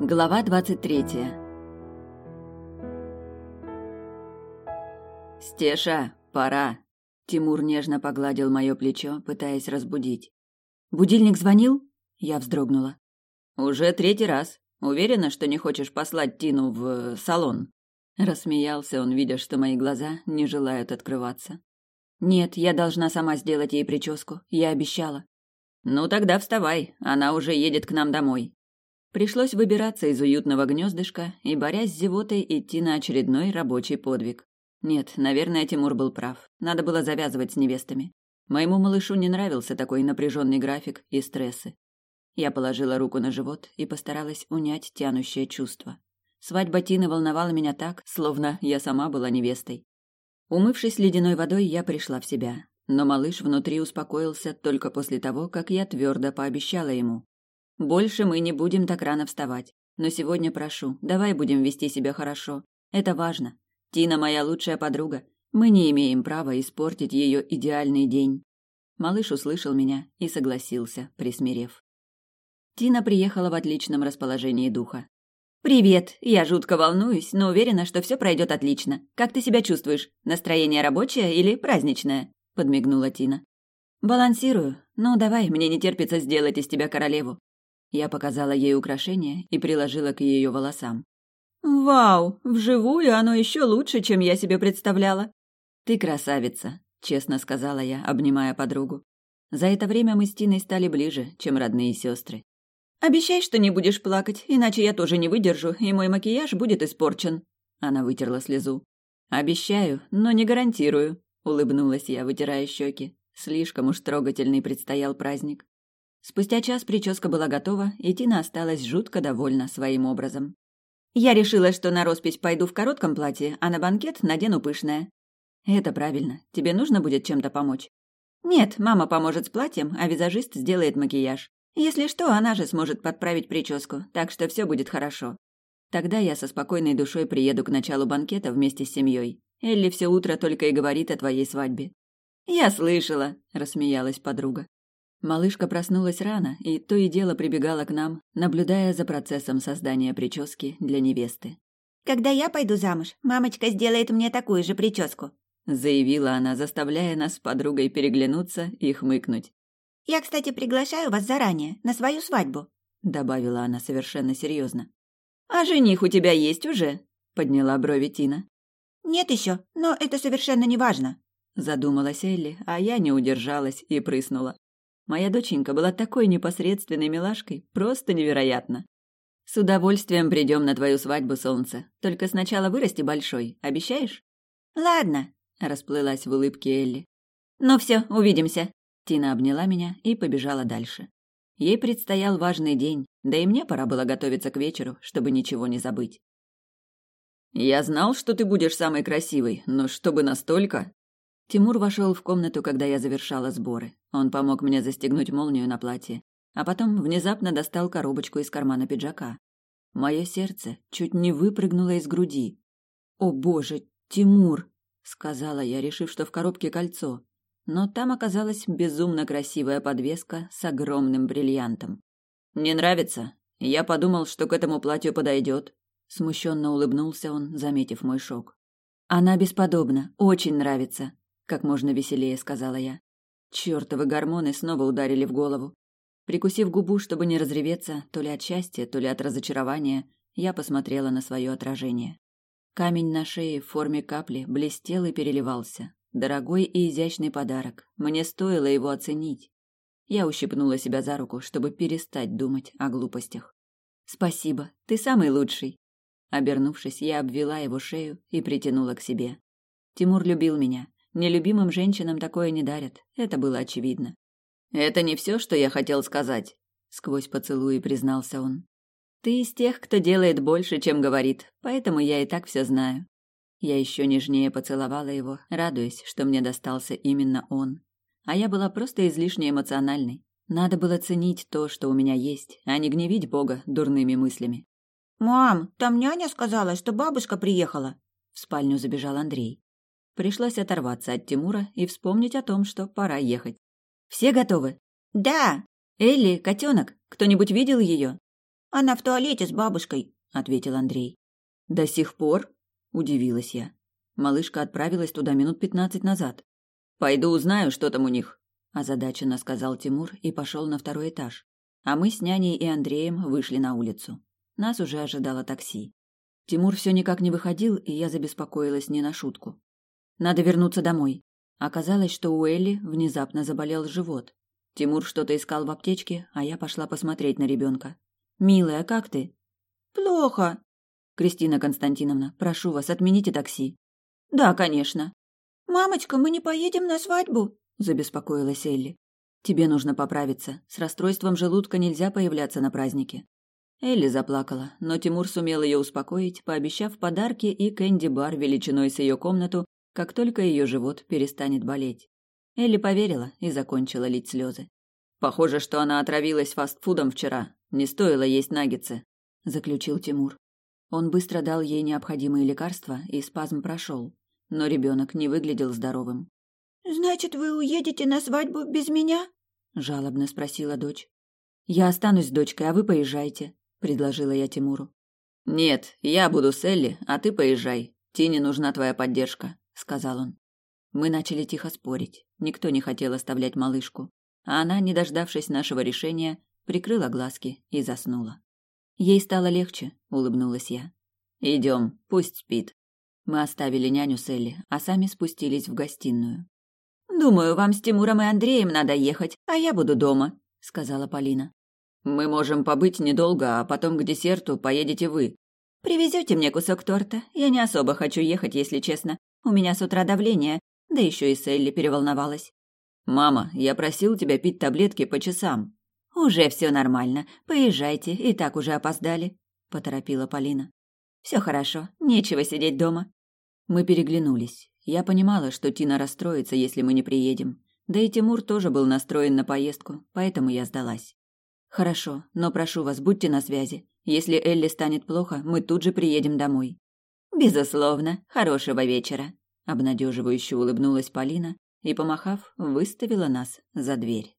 Глава двадцать третья. «Стеша, пора!» Тимур нежно погладил мое плечо, пытаясь разбудить. «Будильник звонил?» Я вздрогнула. «Уже третий раз. Уверена, что не хочешь послать Тину в э, салон?» Рассмеялся он, видя, что мои глаза не желают открываться. «Нет, я должна сама сделать ей прическу. Я обещала». «Ну тогда вставай, она уже едет к нам домой». Пришлось выбираться из уютного гнездышка и, борясь с зевотой, идти на очередной рабочий подвиг. Нет, наверное, Тимур был прав. Надо было завязывать с невестами. Моему малышу не нравился такой напряженный график и стрессы. Я положила руку на живот и постаралась унять тянущее чувство. Свадьба Тины волновала меня так, словно я сама была невестой. Умывшись ледяной водой, я пришла в себя. Но малыш внутри успокоился только после того, как я твердо пообещала ему. «Больше мы не будем так рано вставать. Но сегодня прошу, давай будем вести себя хорошо. Это важно. Тина моя лучшая подруга. Мы не имеем права испортить ее идеальный день». Малыш услышал меня и согласился, присмирев. Тина приехала в отличном расположении духа. «Привет! Я жутко волнуюсь, но уверена, что все пройдет отлично. Как ты себя чувствуешь? Настроение рабочее или праздничное?» – подмигнула Тина. «Балансирую. Ну, давай, мне не терпится сделать из тебя королеву». Я показала ей украшение и приложила к ее волосам. «Вау! Вживую оно еще лучше, чем я себе представляла!» «Ты красавица!» – честно сказала я, обнимая подругу. За это время мы с Тиной стали ближе, чем родные сестры. «Обещай, что не будешь плакать, иначе я тоже не выдержу, и мой макияж будет испорчен». Она вытерла слезу. «Обещаю, но не гарантирую», — улыбнулась я, вытирая щеки. Слишком уж трогательный предстоял праздник. Спустя час прическа была готова, и Тина осталась жутко довольна своим образом. «Я решила, что на роспись пойду в коротком платье, а на банкет надену пышное». «Это правильно. Тебе нужно будет чем-то помочь?» «Нет, мама поможет с платьем, а визажист сделает макияж. Если что, она же сможет подправить прическу, так что все будет хорошо. Тогда я со спокойной душой приеду к началу банкета вместе с семьей. Элли все утро только и говорит о твоей свадьбе. Я слышала, рассмеялась подруга. Малышка проснулась рано и то и дело прибегала к нам, наблюдая за процессом создания прически для невесты. Когда я пойду замуж, мамочка сделает мне такую же прическу, заявила она, заставляя нас с подругой переглянуться и хмыкнуть. Я, кстати, приглашаю вас заранее, на свою свадьбу», — добавила она совершенно серьезно. «А жених у тебя есть уже?» — подняла брови Тина. «Нет еще, но это совершенно не важно», — задумалась Элли, а я не удержалась и прыснула. Моя доченька была такой непосредственной милашкой, просто невероятно. «С удовольствием придем на твою свадьбу, солнце. Только сначала вырасти большой, обещаешь?» «Ладно», — расплылась в улыбке Элли. «Ну все, увидимся», Тина обняла меня и побежала дальше. Ей предстоял важный день, да и мне пора было готовиться к вечеру, чтобы ничего не забыть. «Я знал, что ты будешь самой красивой, но чтобы настолько...» Тимур вошел в комнату, когда я завершала сборы. Он помог мне застегнуть молнию на платье, а потом внезапно достал коробочку из кармана пиджака. Мое сердце чуть не выпрыгнуло из груди. «О боже, Тимур!» — сказала я, решив, что в коробке кольцо но там оказалась безумно красивая подвеска с огромным бриллиантом. «Не нравится? Я подумал, что к этому платью подойдет». Смущенно улыбнулся он, заметив мой шок. «Она бесподобна, очень нравится», — как можно веселее сказала я. Чёртовы гормоны снова ударили в голову. Прикусив губу, чтобы не разреветься, то ли от счастья, то ли от разочарования, я посмотрела на свое отражение. Камень на шее в форме капли блестел и переливался, Дорогой и изящный подарок. Мне стоило его оценить. Я ущипнула себя за руку, чтобы перестать думать о глупостях. «Спасибо, ты самый лучший». Обернувшись, я обвела его шею и притянула к себе. Тимур любил меня. Нелюбимым женщинам такое не дарят. Это было очевидно. «Это не все, что я хотел сказать», — сквозь поцелуи признался он. «Ты из тех, кто делает больше, чем говорит, поэтому я и так все знаю. Я еще нежнее поцеловала его, радуясь, что мне достался именно он. А я была просто излишне эмоциональной. Надо было ценить то, что у меня есть, а не гневить Бога дурными мыслями. «Мам, там няня сказала, что бабушка приехала». В спальню забежал Андрей. Пришлось оторваться от Тимура и вспомнить о том, что пора ехать. «Все готовы?» «Да». «Элли, котенок, кто-нибудь видел ее?» Она в туалете с бабушкой», — ответил Андрей. «До сих пор?» — удивилась я. Малышка отправилась туда минут пятнадцать назад. «Пойду узнаю, что там у них», — озадаченно сказал Тимур и пошел на второй этаж. А мы с няней и Андреем вышли на улицу. Нас уже ожидало такси. Тимур все никак не выходил, и я забеспокоилась не на шутку. Надо вернуться домой. Оказалось, что у Элли внезапно заболел живот. Тимур что-то искал в аптечке, а я пошла посмотреть на ребенка. «Милая, как ты?» «Плохо». «Кристина Константиновна, прошу вас, отмените такси». «Да, конечно». «Мамочка, мы не поедем на свадьбу?» – забеспокоилась Элли. «Тебе нужно поправиться. С расстройством желудка нельзя появляться на празднике». Элли заплакала, но Тимур сумел ее успокоить, пообещав подарки и кэнди-бар величиной с ее комнату, как только ее живот перестанет болеть. Элли поверила и закончила лить слезы. «Похоже, что она отравилась фастфудом вчера. Не стоило есть наггетсы», – заключил Тимур. Он быстро дал ей необходимые лекарства, и спазм прошел. Но ребенок не выглядел здоровым. «Значит, вы уедете на свадьбу без меня?» – жалобно спросила дочь. «Я останусь с дочкой, а вы поезжайте», – предложила я Тимуру. «Нет, я буду с Элли, а ты поезжай. Тине нужна твоя поддержка», – сказал он. Мы начали тихо спорить. Никто не хотел оставлять малышку, а она, не дождавшись нашего решения, прикрыла глазки и заснула. Ей стало легче, улыбнулась я. Идем, пусть спит. Мы оставили няню с а сами спустились в гостиную. Думаю, вам с Тимуром и Андреем надо ехать, а я буду дома, сказала Полина. Мы можем побыть недолго, а потом к десерту поедете вы. Привезете мне кусок торта? Я не особо хочу ехать, если честно. У меня с утра давление, да еще и Селли переволновалась. «Мама, я просил тебя пить таблетки по часам». «Уже все нормально. Поезжайте, и так уже опоздали», — поторопила Полина. «Все хорошо, нечего сидеть дома». Мы переглянулись. Я понимала, что Тина расстроится, если мы не приедем. Да и Тимур тоже был настроен на поездку, поэтому я сдалась. «Хорошо, но прошу вас, будьте на связи. Если Элли станет плохо, мы тут же приедем домой». «Безусловно. Хорошего вечера», Обнадеживающе улыбнулась Полина и, помахав, выставила нас за дверь.